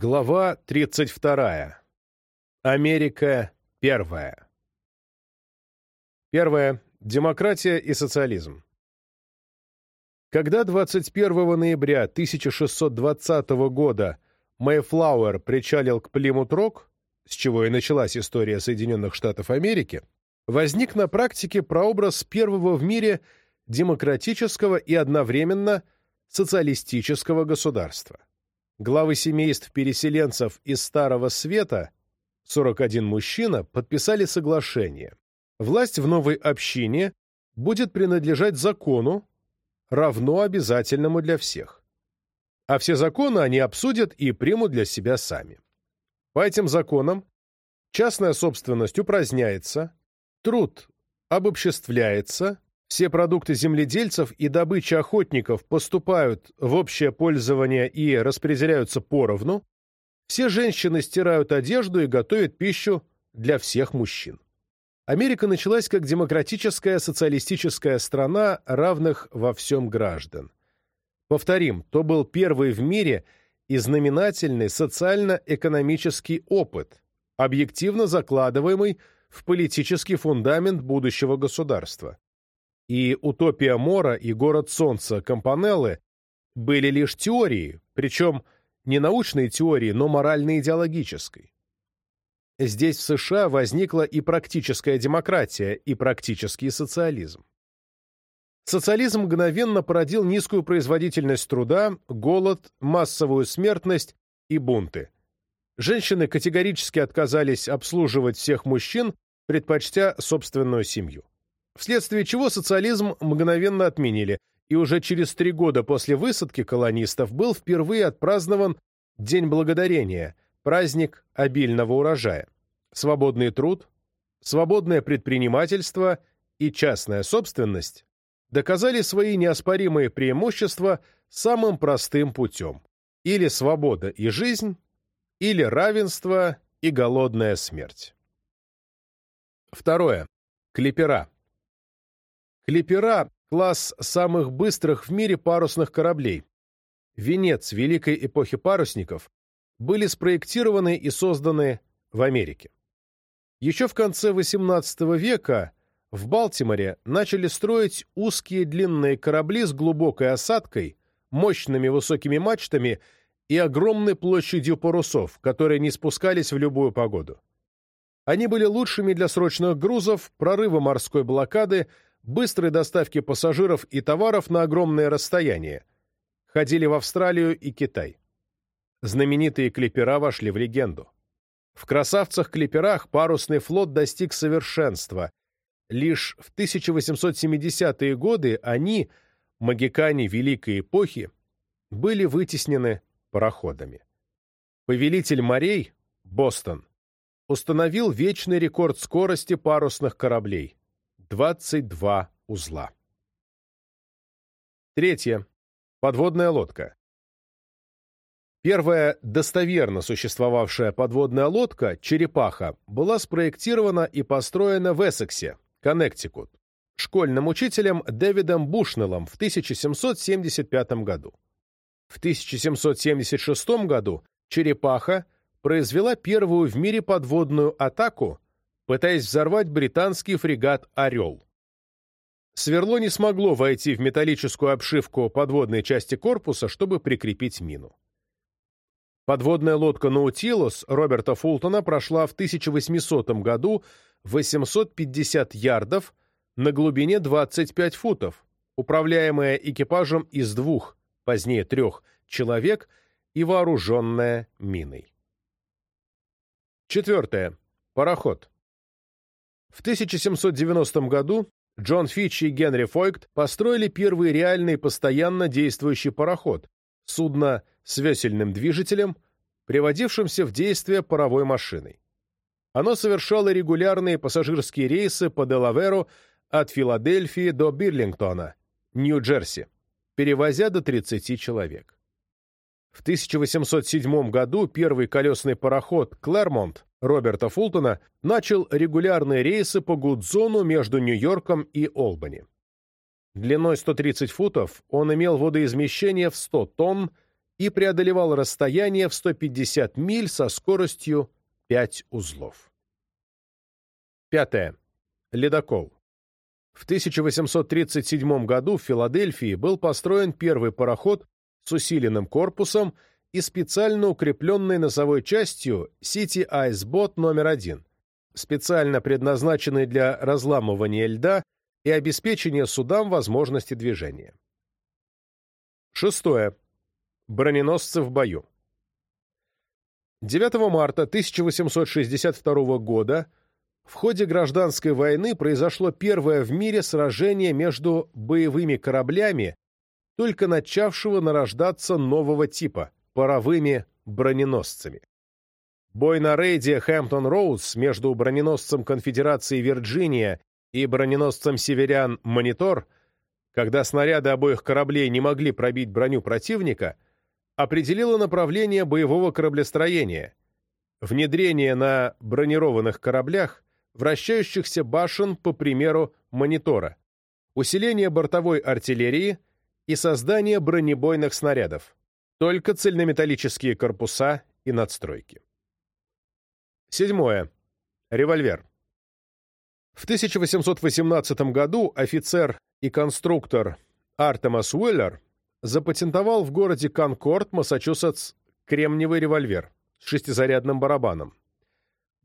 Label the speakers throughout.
Speaker 1: Глава 32. Америка первая. Первое. Демократия и социализм. Когда 21 ноября 1620 года Мэйфлауэр причалил к Плимут-Рок, с чего и началась история Соединенных Штатов Америки, возник на практике прообраз первого в мире демократического и одновременно социалистического государства. Главы семейств переселенцев из Старого Света, 41 мужчина, подписали соглашение. Власть в новой общине будет принадлежать закону, равно обязательному для всех. А все законы они обсудят и примут для себя сами. По этим законам частная собственность упраздняется, труд обобществляется, все продукты земледельцев и добыча охотников поступают в общее пользование и распределяются поровну, все женщины стирают одежду и готовят пищу для всех мужчин. Америка началась как демократическая социалистическая страна равных во всем граждан. Повторим, то был первый в мире и знаменательный социально-экономический опыт, объективно закладываемый в политический фундамент будущего государства и «Утопия Мора» и «Город солнца» Компанеллы были лишь теорией, причем не научной теорией, но морально-идеологической. Здесь в США возникла и практическая демократия, и практический социализм. Социализм мгновенно породил низкую производительность труда, голод, массовую смертность и бунты. Женщины категорически отказались обслуживать всех мужчин, предпочтя собственную семью вследствие чего социализм мгновенно отменили, и уже через три года после высадки колонистов был впервые отпразднован День Благодарения, праздник обильного урожая. Свободный труд, свободное предпринимательство и частная собственность доказали свои неоспоримые преимущества самым простым путем. Или свобода и жизнь, или равенство и голодная смерть. Второе. Клипера. Клипера – класс самых быстрых в мире парусных кораблей. Венец великой эпохи парусников были спроектированы и созданы в Америке. Еще в конце XVIII века в Балтиморе начали строить узкие длинные корабли с глубокой осадкой, мощными высокими мачтами и огромной площадью парусов, которые не спускались в любую погоду. Они были лучшими для срочных грузов, прорыва морской блокады, быстрой доставки пассажиров и товаров на огромные расстояния. Ходили в Австралию и Китай. Знаменитые клипера вошли в легенду. В красавцах-клиперах парусный флот достиг совершенства. Лишь в 1870-е годы они, магикане Великой Эпохи, были вытеснены пароходами. Повелитель морей, Бостон, установил вечный рекорд скорости парусных кораблей 22 узла. Третье. Подводная лодка. Первая достоверно существовавшая подводная лодка «Черепаха» была спроектирована и построена в Эссексе, Коннектикут, школьным учителем Дэвидом Бушнеллом в 1775 году. В 1776 году «Черепаха» произвела первую в мире подводную атаку пытаясь взорвать британский фрегат «Орел». Сверло не смогло войти в металлическую обшивку подводной части корпуса, чтобы прикрепить мину. Подводная лодка «Наутилус» Роберта Фултона прошла в 1800 году 850 ярдов на глубине 25 футов, управляемая экипажем из двух, позднее трех, человек и вооруженная миной. Четвертое. Пароход. В 1790 году Джон Фитч и Генри Фойкт построили первый реальный постоянно действующий пароход, судно с весельным движителем, приводившимся в действие паровой машиной. Оно совершало регулярные пассажирские рейсы по Делаверу от Филадельфии до Бирлингтона, Нью-Джерси, перевозя до 30 человек. В 1807 году первый колесный пароход «Клэрмонт» Роберта Фултона начал регулярные рейсы по Гудзону между Нью-Йорком и Олбани. Длиной 130 футов он имел водоизмещение в 100 тонн и преодолевал расстояние в 150 миль со скоростью 5 узлов. Пятое. Ледокол. В 1837 году в Филадельфии был построен первый пароход с усиленным корпусом и специально укрепленной носовой частью City Ice Boat номер один, специально предназначенный для разламывания льда и обеспечения судам возможности движения. Шестое. Броненосцы в бою. 9 марта 1862 года в ходе гражданской войны произошло первое в мире сражение между боевыми кораблями, только начавшего нарождаться нового типа – паровыми броненосцами. Бой на рейде Хэмптон-Роудс между броненосцем Конфедерации Вирджиния и броненосцем «Северян» «Монитор», когда снаряды обоих кораблей не могли пробить броню противника, определило направление боевого кораблестроения, внедрение на бронированных кораблях вращающихся башен по примеру монитора, усиление бортовой артиллерии и создание бронебойных снарядов, только цельнометаллические корпуса и надстройки. Седьмое. Револьвер. В 1818 году офицер и конструктор Артемас Уэллер запатентовал в городе Конкорд, Массачусетс, кремниевый револьвер с шестизарядным барабаном.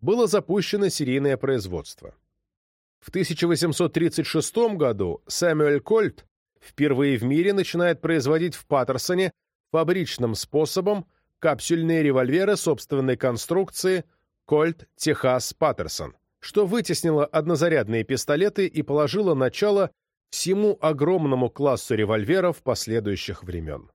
Speaker 1: Было запущено серийное производство. В 1836 году Сэмюэль Кольт впервые в мире начинает производить в Паттерсоне фабричным способом капсюльные револьверы собственной конструкции Кольт Техас Паттерсон что вытеснило однозарядные пистолеты и положило начало всему огромному классу револьверов последующих времен.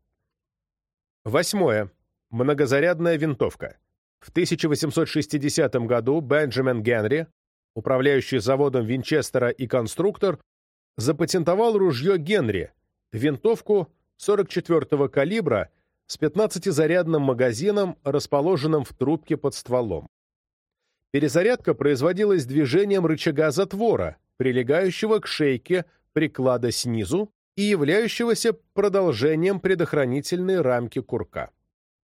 Speaker 1: Восьмое. Многозарядная винтовка. В 1860 году Бенджамин Генри, управляющий заводом Винчестера и конструктор, запатентовал ружье Генри, винтовку 44-го калибра с 15-зарядным магазином, расположенным в трубке под стволом. Перезарядка производилась движением рычага затвора, прилегающего к шейке приклада снизу и являющегося продолжением предохранительной рамки курка.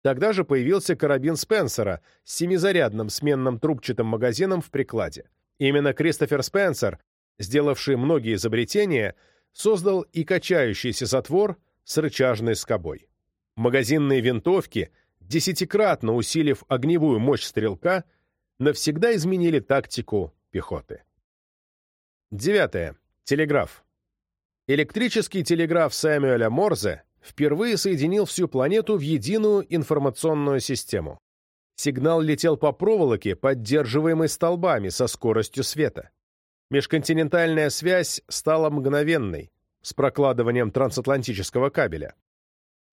Speaker 1: Тогда же появился карабин Спенсера с семизарядным сменным трубчатым магазином в прикладе. Именно Кристофер Спенсер, сделавший многие изобретения, создал и качающийся затвор с рычажной скобой. Магазинные винтовки, десятикратно усилив огневую мощь стрелка, навсегда изменили тактику пехоты. Девятое. Телеграф. Электрический телеграф Сэмюэля Морзе впервые соединил всю планету в единую информационную систему. Сигнал летел по проволоке, поддерживаемой столбами со скоростью света. Межконтинентальная связь стала мгновенной, с прокладыванием трансатлантического кабеля.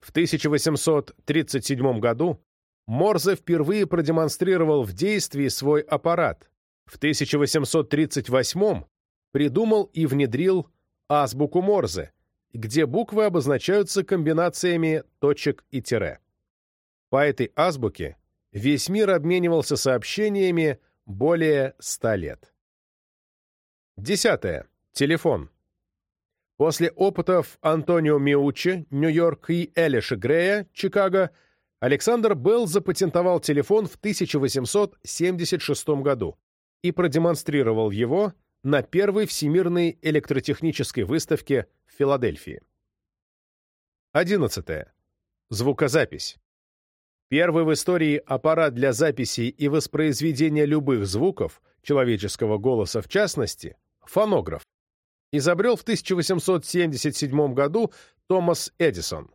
Speaker 1: В 1837 году Морзе впервые продемонстрировал в действии свой аппарат. В 1838 придумал и внедрил азбуку Морзе, где буквы обозначаются комбинациями точек и тире. По этой азбуке весь мир обменивался сообщениями более ста лет. Десятое. Телефон. После опытов Антонио Миучи, Нью-Йорк и Элиша Грея, Чикаго, Александр Белл запатентовал телефон в 1876 году и продемонстрировал его на первой Всемирной электротехнической выставке в Филадельфии. 11. Звукозапись. Первый в истории аппарат для записи и воспроизведения любых звуков, человеческого голоса в частности, фонограф, изобрел в 1877 году Томас Эдисон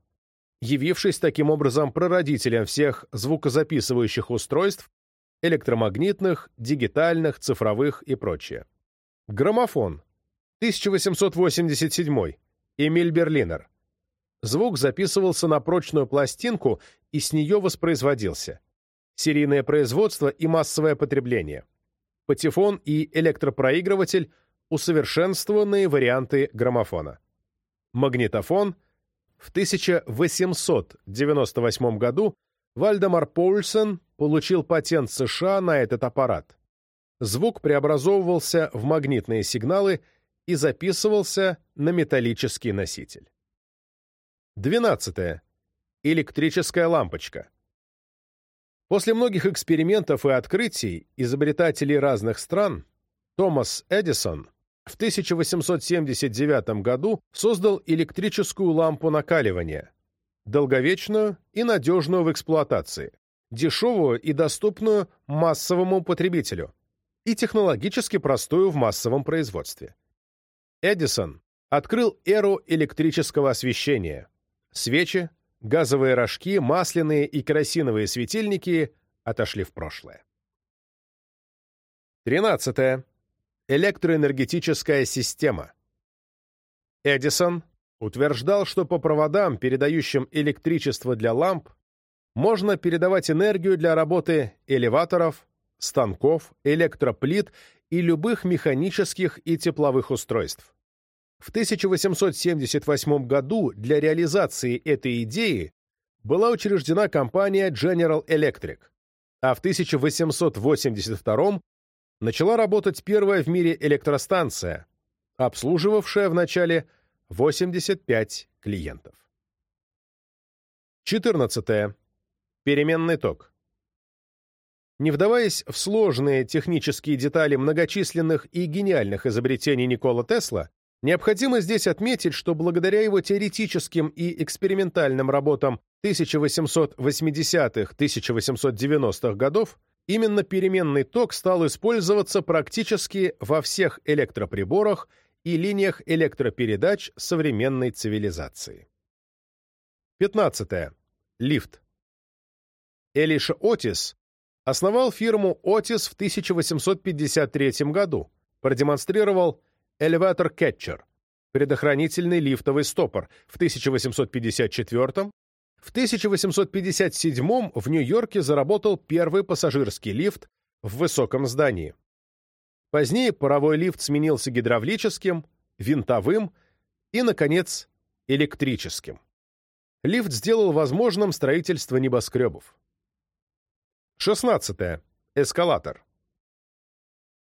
Speaker 1: явившись таким образом прародителем всех звукозаписывающих устройств, электромагнитных, дигитальных, цифровых и прочее. Граммофон. 1887. Эмиль Берлинер. Звук записывался на прочную пластинку и с нее воспроизводился. Серийное производство и массовое потребление. Патефон и электропроигрыватель – усовершенствованные варианты граммофона. Магнитофон – в 1898 году Вальдемар Поульсен получил патент США на этот аппарат. Звук преобразовывался в магнитные сигналы и записывался на металлический носитель. 12. электрическая лампочка. После многих экспериментов и открытий изобретателей разных стран Томас Эдисон в 1879 году создал электрическую лампу накаливания, долговечную и надежную в эксплуатации, дешевую и доступную массовому потребителю, и технологически простую в массовом производстве. Эдисон открыл эру электрического освещения. Свечи, газовые рожки, масляные и керосиновые светильники отошли в прошлое. 13. Электроэнергетическая система. Эдисон утверждал, что по проводам, передающим электричество для ламп, можно передавать энергию для работы элеваторов, станков, электроплит и любых механических и тепловых устройств. В 1878 году для реализации этой идеи была учреждена компания General Electric, а в 1882 начала работать первая в мире электростанция, обслуживавшая в начале 85 клиентов. 14. Переменный ток. Не вдаваясь в сложные технические детали многочисленных и гениальных изобретений Никола Тесла, необходимо здесь отметить, что благодаря его теоретическим и экспериментальным работам 1880-1890-х годов именно переменный ток стал использоваться практически во всех электроприборах и линиях электропередач современной цивилизации. 15. Лифт. Элиша Отис основал фирму Отис в 1853 году, продемонстрировал Catcher, предохранительный лифтовый стопор, в 1854 в 1857 в Нью-Йорке заработал первый пассажирский лифт в высоком здании. Позднее паровой лифт сменился гидравлическим, винтовым и, наконец, электрическим. Лифт сделал возможным строительство небоскребов. 16. Эскалатор.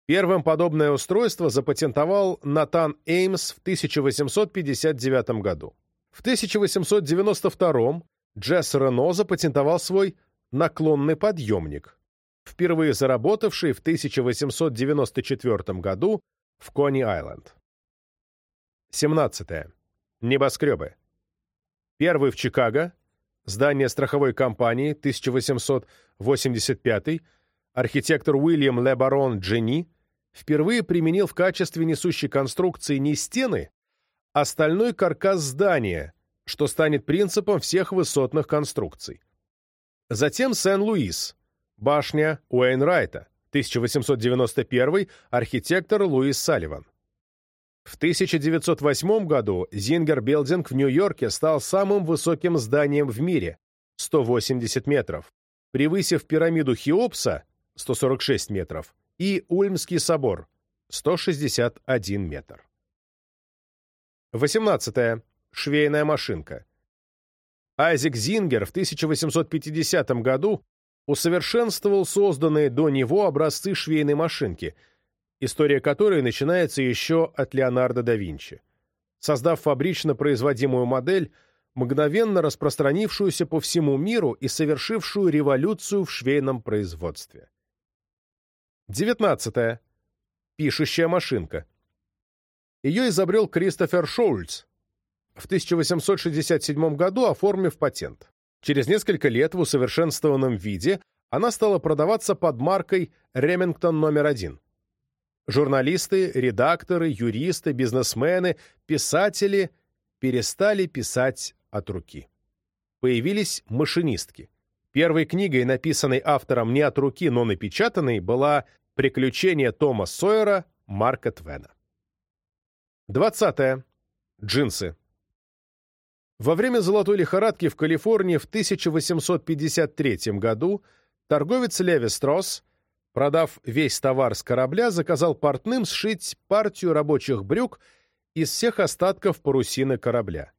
Speaker 1: Первым подобное устройство запатентовал Натан Эймс в 1859 году. В 1892 Джесс Рено запатентовал свой наклонный подъемник, впервые заработавший в 1894 году в Кони-Айленд. 17. Небоскребы. Первый в Чикаго, здание страховой компании 1885 архитектор Уильям Лебарон Дженни впервые применил в качестве несущей конструкции не стены, а стальной каркас здания, что станет принципом всех высотных конструкций. Затем Сен-Луис, башня Уэйнрайта, 1891 архитектор Луис Салливан. В 1908 году Зингер-Билдинг в Нью-Йорке стал самым высоким зданием в мире – 180 метров, превысив пирамиду Хеопса – 146 метров и Ульмский собор – 161 метр. 18. Швейная машинка. Айзек Зингер в 1850 году усовершенствовал созданные до него образцы швейной машинки – история которой начинается еще от Леонардо да Винчи. Создав фабрично производимую модель, мгновенно распространившуюся по всему миру и совершившую революцию в швейном производстве. 19. Пишущая машинка. Ее изобрел Кристофер Шоульц в 1867 году, оформив патент. Через несколько лет в усовершенствованном виде она стала продаваться под маркой «Ремингтон номер один». Журналисты, редакторы, юристы, бизнесмены, писатели перестали писать от руки. Появились машинистки. Первой книгой, написанной автором не от руки, но напечатанной, была «Приключения Тома Сойера» Марка Твена. 20. Джинсы. Во время золотой лихорадки в Калифорнии в 1853 году торговец Леви Стросс Продав весь товар с корабля, заказал портным сшить партию рабочих брюк из всех остатков парусины корабля.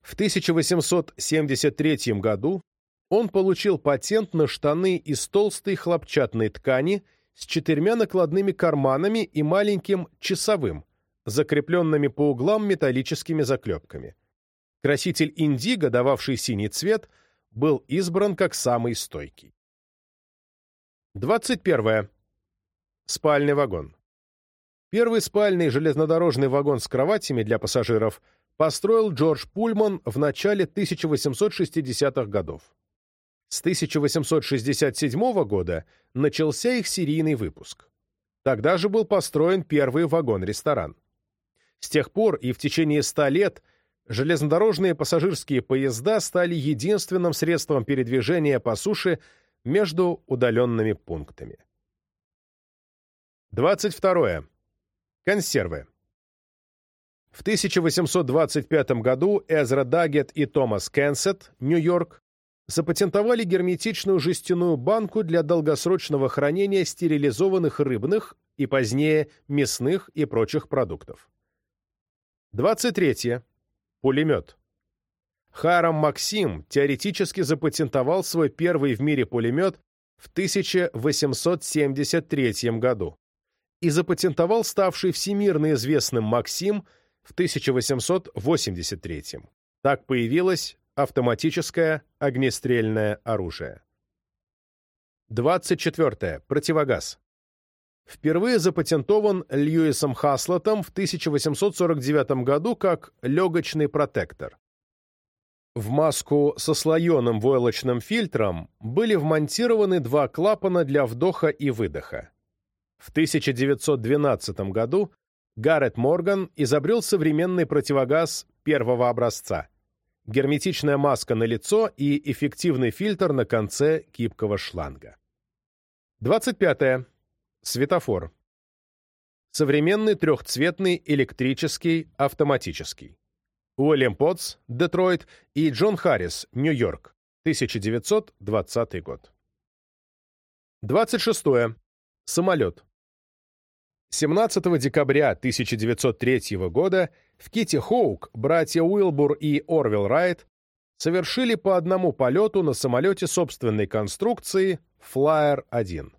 Speaker 1: В 1873 году он получил патент на штаны из толстой хлопчатной ткани с четырьмя накладными карманами и маленьким часовым, закрепленными по углам металлическими заклепками. Краситель индиго, дававший синий цвет, был избран как самый стойкий. 21. Спальный вагон. Первый спальный железнодорожный вагон с кроватями для пассажиров построил Джордж Пульман в начале 1860-х годов. С 1867 года начался их серийный выпуск. Тогда же был построен первый вагон-ресторан. С тех пор и в течение ста лет железнодорожные пассажирские поезда стали единственным средством передвижения по суше между удаленными пунктами. 22. Консервы. В 1825 году Эзра Даггет и Томас Кенсет, Нью-Йорк, запатентовали герметичную жестяную банку для долгосрочного хранения стерилизованных рыбных и позднее мясных и прочих продуктов. 23. Пулемет. Харам Максим теоретически запатентовал свой первый в мире пулемет в 1873 году и запатентовал ставший всемирно известным Максим в 1883. Так появилось автоматическое огнестрельное оружие. 24. Противогаз. Впервые запатентован Льюисом Хаслотом в 1849 году как легочный протектор. В маску со слоеным войлочным фильтром были вмонтированы два клапана для вдоха и выдоха. В 1912 году Гаррет Морган изобрел современный противогаз первого образца. Герметичная маска на лицо и эффективный фильтр на конце гибкого шланга. 25. -е. Светофор. Современный трехцветный электрический автоматический. Уильям Потс, Детройт, и Джон Харрис, Нью-Йорк, 1920 год. 26. -е. Самолет. 17 декабря 1903 года в Кити Хоук братья Уилбур и Орвилл Райт совершили по одному полету на самолете собственной конструкции Flyer-1.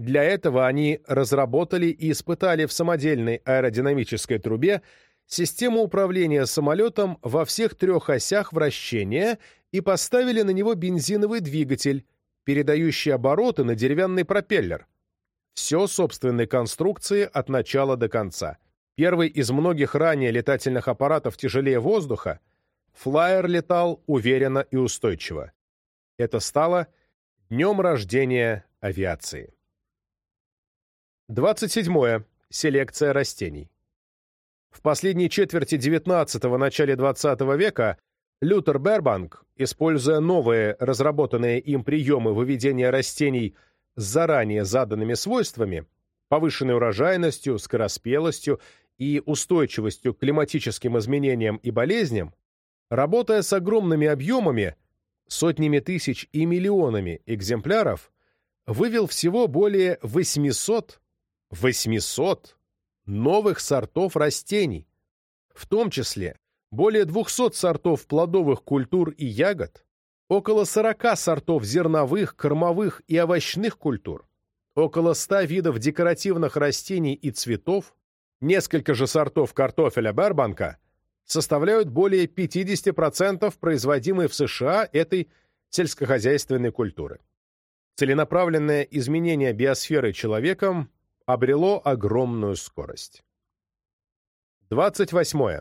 Speaker 1: Для этого они разработали и испытали в самодельной аэродинамической трубе систему управления самолетом во всех трех осях вращения и поставили на него бензиновый двигатель, передающий обороты на деревянный пропеллер. Все собственной конструкции от начала до конца. Первый из многих ранее летательных аппаратов тяжелее воздуха, флайер летал уверенно и устойчиво. Это стало днем рождения авиации. 27. Селекция растений. В последней четверти XIX – начале XX века Лютер Бербанк, используя новые разработанные им приемы выведения растений с заранее заданными свойствами, повышенной урожайностью, скороспелостью и устойчивостью к климатическим изменениям и болезням, работая с огромными объемами, сотнями тысяч и миллионами экземпляров, вывел всего более 800, 800 новых сортов растений, в том числе более 200 сортов плодовых культур и ягод, около 40 сортов зерновых, кормовых и овощных культур, около 100 видов декоративных растений и цветов, несколько же сортов картофеля Бербанка составляют более 50% производимой в США этой сельскохозяйственной культуры. Целенаправленное изменение биосферы человеком обрело огромную скорость. 28.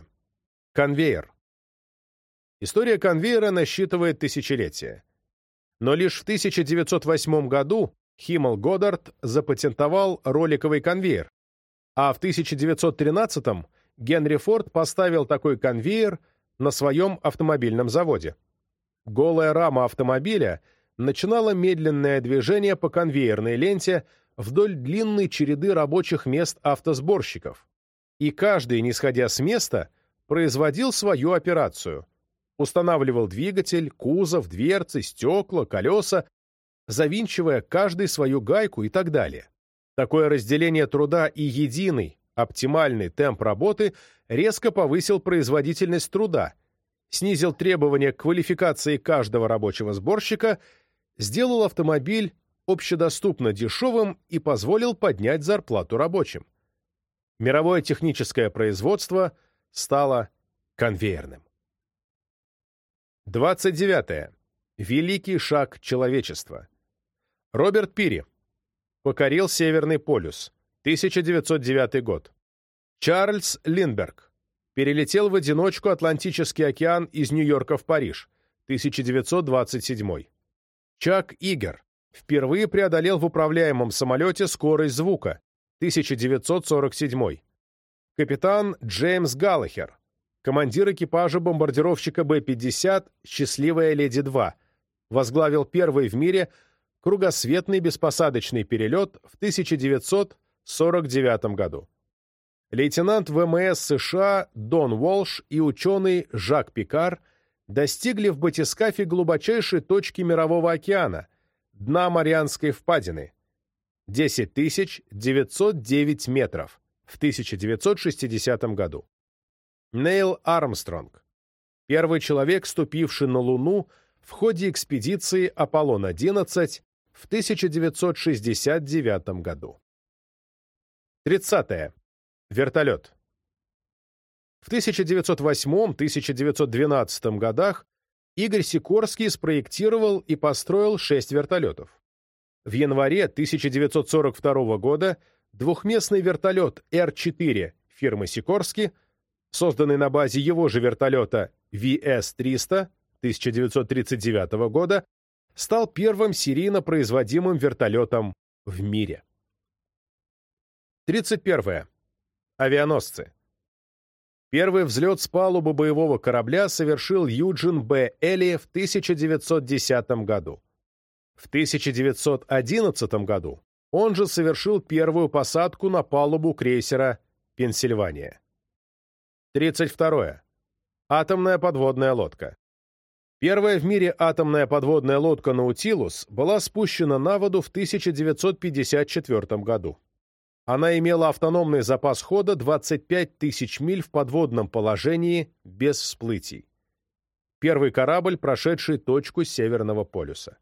Speaker 1: Конвейер. История конвейера насчитывает тысячелетия. Но лишь в 1908 году Химмел Годдард запатентовал роликовый конвейер, а в 1913 Генри Форд поставил такой конвейер на своем автомобильном заводе. Голая рама автомобиля начинала медленное движение по конвейерной ленте вдоль длинной череды рабочих мест автосборщиков, и каждый, не сходя с места, производил свою операцию. Устанавливал двигатель, кузов, дверцы, стекла, колеса, завинчивая каждый свою гайку и так далее. Такое разделение труда и единый, оптимальный темп работы резко повысил производительность труда, снизил требования к квалификации каждого рабочего сборщика, сделал автомобиль общедоступно дешевым и позволил поднять зарплату рабочим. Мировое техническое производство стало конвейерным. 29. Великий шаг человечества. Роберт Пири. Покорил Северный полюс. 1909 год. Чарльз Линдберг. Перелетел в одиночку Атлантический океан из Нью-Йорка в Париж. 1927. Чак Игер. Впервые преодолел в управляемом самолете скорость звука. 1947. Капитан Джеймс Галлахер. Командир экипажа бомбардировщика Б-50 «Счастливая леди-2». Возглавил первый в мире кругосветный беспосадочный перелет в 1949 году. Лейтенант ВМС США Дон Уолш и ученый Жак Пикар достигли в батискафе глубочайшей точки Мирового океана, дна Марианской впадины, 10 909 метров в 1960 году. Нейл Армстронг, первый человек, ступивший на Луну в ходе экспедиции Аполлон-11 в 1969 году. 30. -е. Вертолет. В 1908-1912 годах Игорь Сикорский спроектировал и построил шесть вертолетов. В январе 1942 года двухместный вертолет Р-4 фирмы Сикорски, созданный на базе его же вертолета ВС-300 1939 года, стал первым серийно производимым вертолетом в мире. 31. Авианосцы. Первый взлет с палубы боевого корабля совершил Юджин Б. Элли в 1910 году. В 1911 году он же совершил первую посадку на палубу крейсера «Пенсильвания». 32. Атомная подводная лодка. Первая в мире атомная подводная лодка «Наутилус» была спущена на воду в 1954 году. Она имела автономный запас хода 25 тысяч миль в подводном положении без всплытий. Первый корабль, прошедший точку Северного полюса.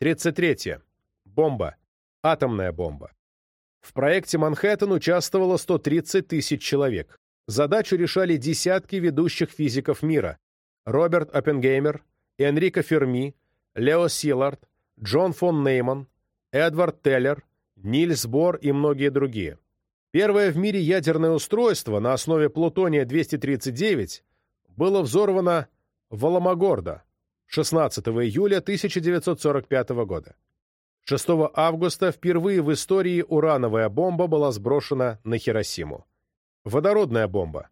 Speaker 1: 33. Бомба. Атомная бомба. В проекте «Манхэттен» участвовало 130 тысяч человек. Задачу решали десятки ведущих физиков мира. Роберт Оппенгеймер, Энрико Ферми, Лео Силард, Джон фон Нейман, Эдвард Теллер, Нильс Бор и многие другие. Первое в мире ядерное устройство на основе плутония-239 было взорвано в Аламагордо 16 июля 1945 года. 6 августа впервые в истории урановая бомба была сброшена на Хиросиму. Водородная бомба.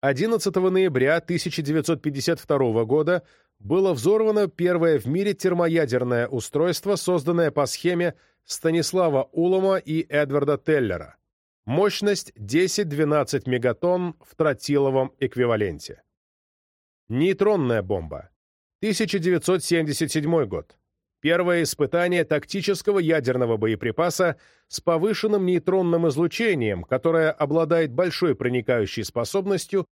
Speaker 1: 11 ноября 1952 года было взорвано первое в мире термоядерное устройство, созданное по схеме Станислава Улома и Эдварда Теллера. Мощность 10-12 мегатонн в тротиловом эквиваленте. Нейтронная бомба. 1977 год. Первое испытание тактического ядерного боеприпаса с повышенным нейтронным излучением, которое обладает большой проникающей способностью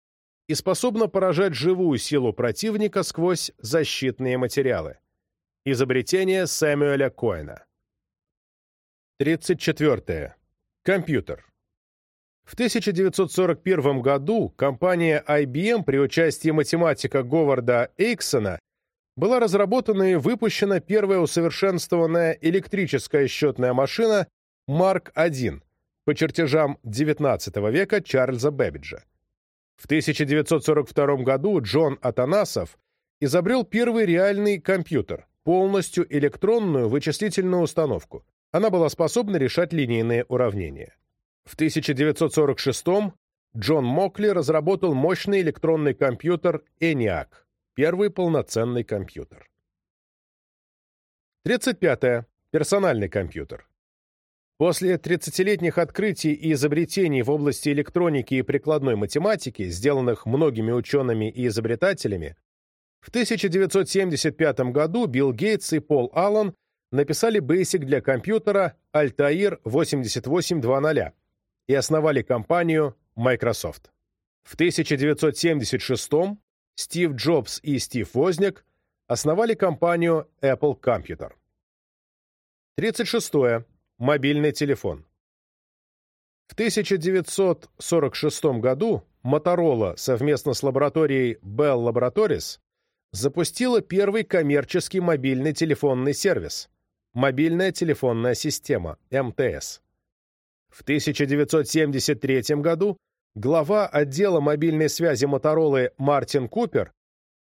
Speaker 1: и способно поражать живую силу противника сквозь защитные материалы. Изобретение Сэмюэля Коэна. 34. Компьютер. В 1941 году компания IBM при участии математика Говарда Эйксона была разработана и выпущена первая усовершенствованная электрическая счетная машина Марк-1 по чертежам XIX века Чарльза Бэббиджа. В 1942 году Джон Атанасов изобрел первый реальный компьютер, полностью электронную вычислительную установку. Она была способна решать линейные уравнения. В 1946 Джон Мокли разработал мощный электронный компьютер ENIAC, первый полноценный компьютер. 35. -е. Персональный компьютер. После 30-летних открытий и изобретений в области электроники и прикладной математики, сделанных многими учеными и изобретателями, в 1975 году Билл Гейтс и Пол Аллен написали Basic для компьютера Altair 8820 и основали компанию Microsoft. В 1976 Стив Джобс и Стив Возняк основали компанию Apple Computer. 36. -е. Мобильный телефон. В 1946 году Motorola совместно с лабораторией Bell Laboratories запустила первый коммерческий мобильный телефонный сервис – мобильная телефонная система, МТС. В 1973 году глава отдела мобильной связи Моторолы Мартин Купер,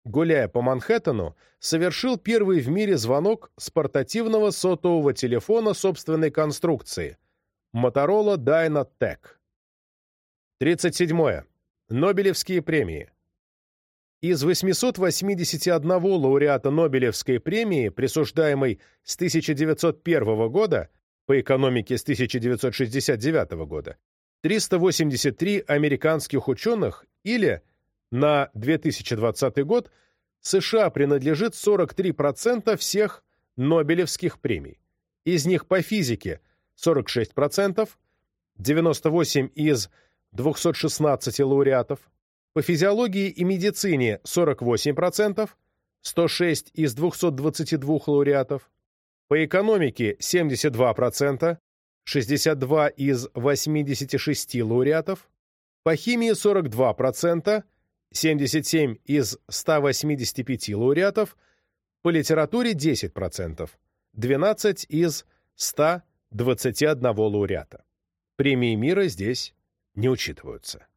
Speaker 1: гуляя по Манхэттену, совершил первый в мире звонок с портативного сотового телефона собственной конструкции – Motorola Dynatec. 37. Нобелевские премии. Из 881 лауреата Нобелевской премии, присуждаемой с 1901 года, по экономике с 1969 года, 383 американских ученых или, на 2020 год, США принадлежит 43% всех Нобелевских премий. Из них по физике 46%, 98 из 216 лауреатов, по физиологии и медицине 48%, 106 из 222 лауреатов, по экономике 72%, 62 из 86 лауреатов, по химии 42%, 77 из 185 лауреатов, по литературе 10%, 12 из 121 лауреата. Премии мира здесь не учитываются.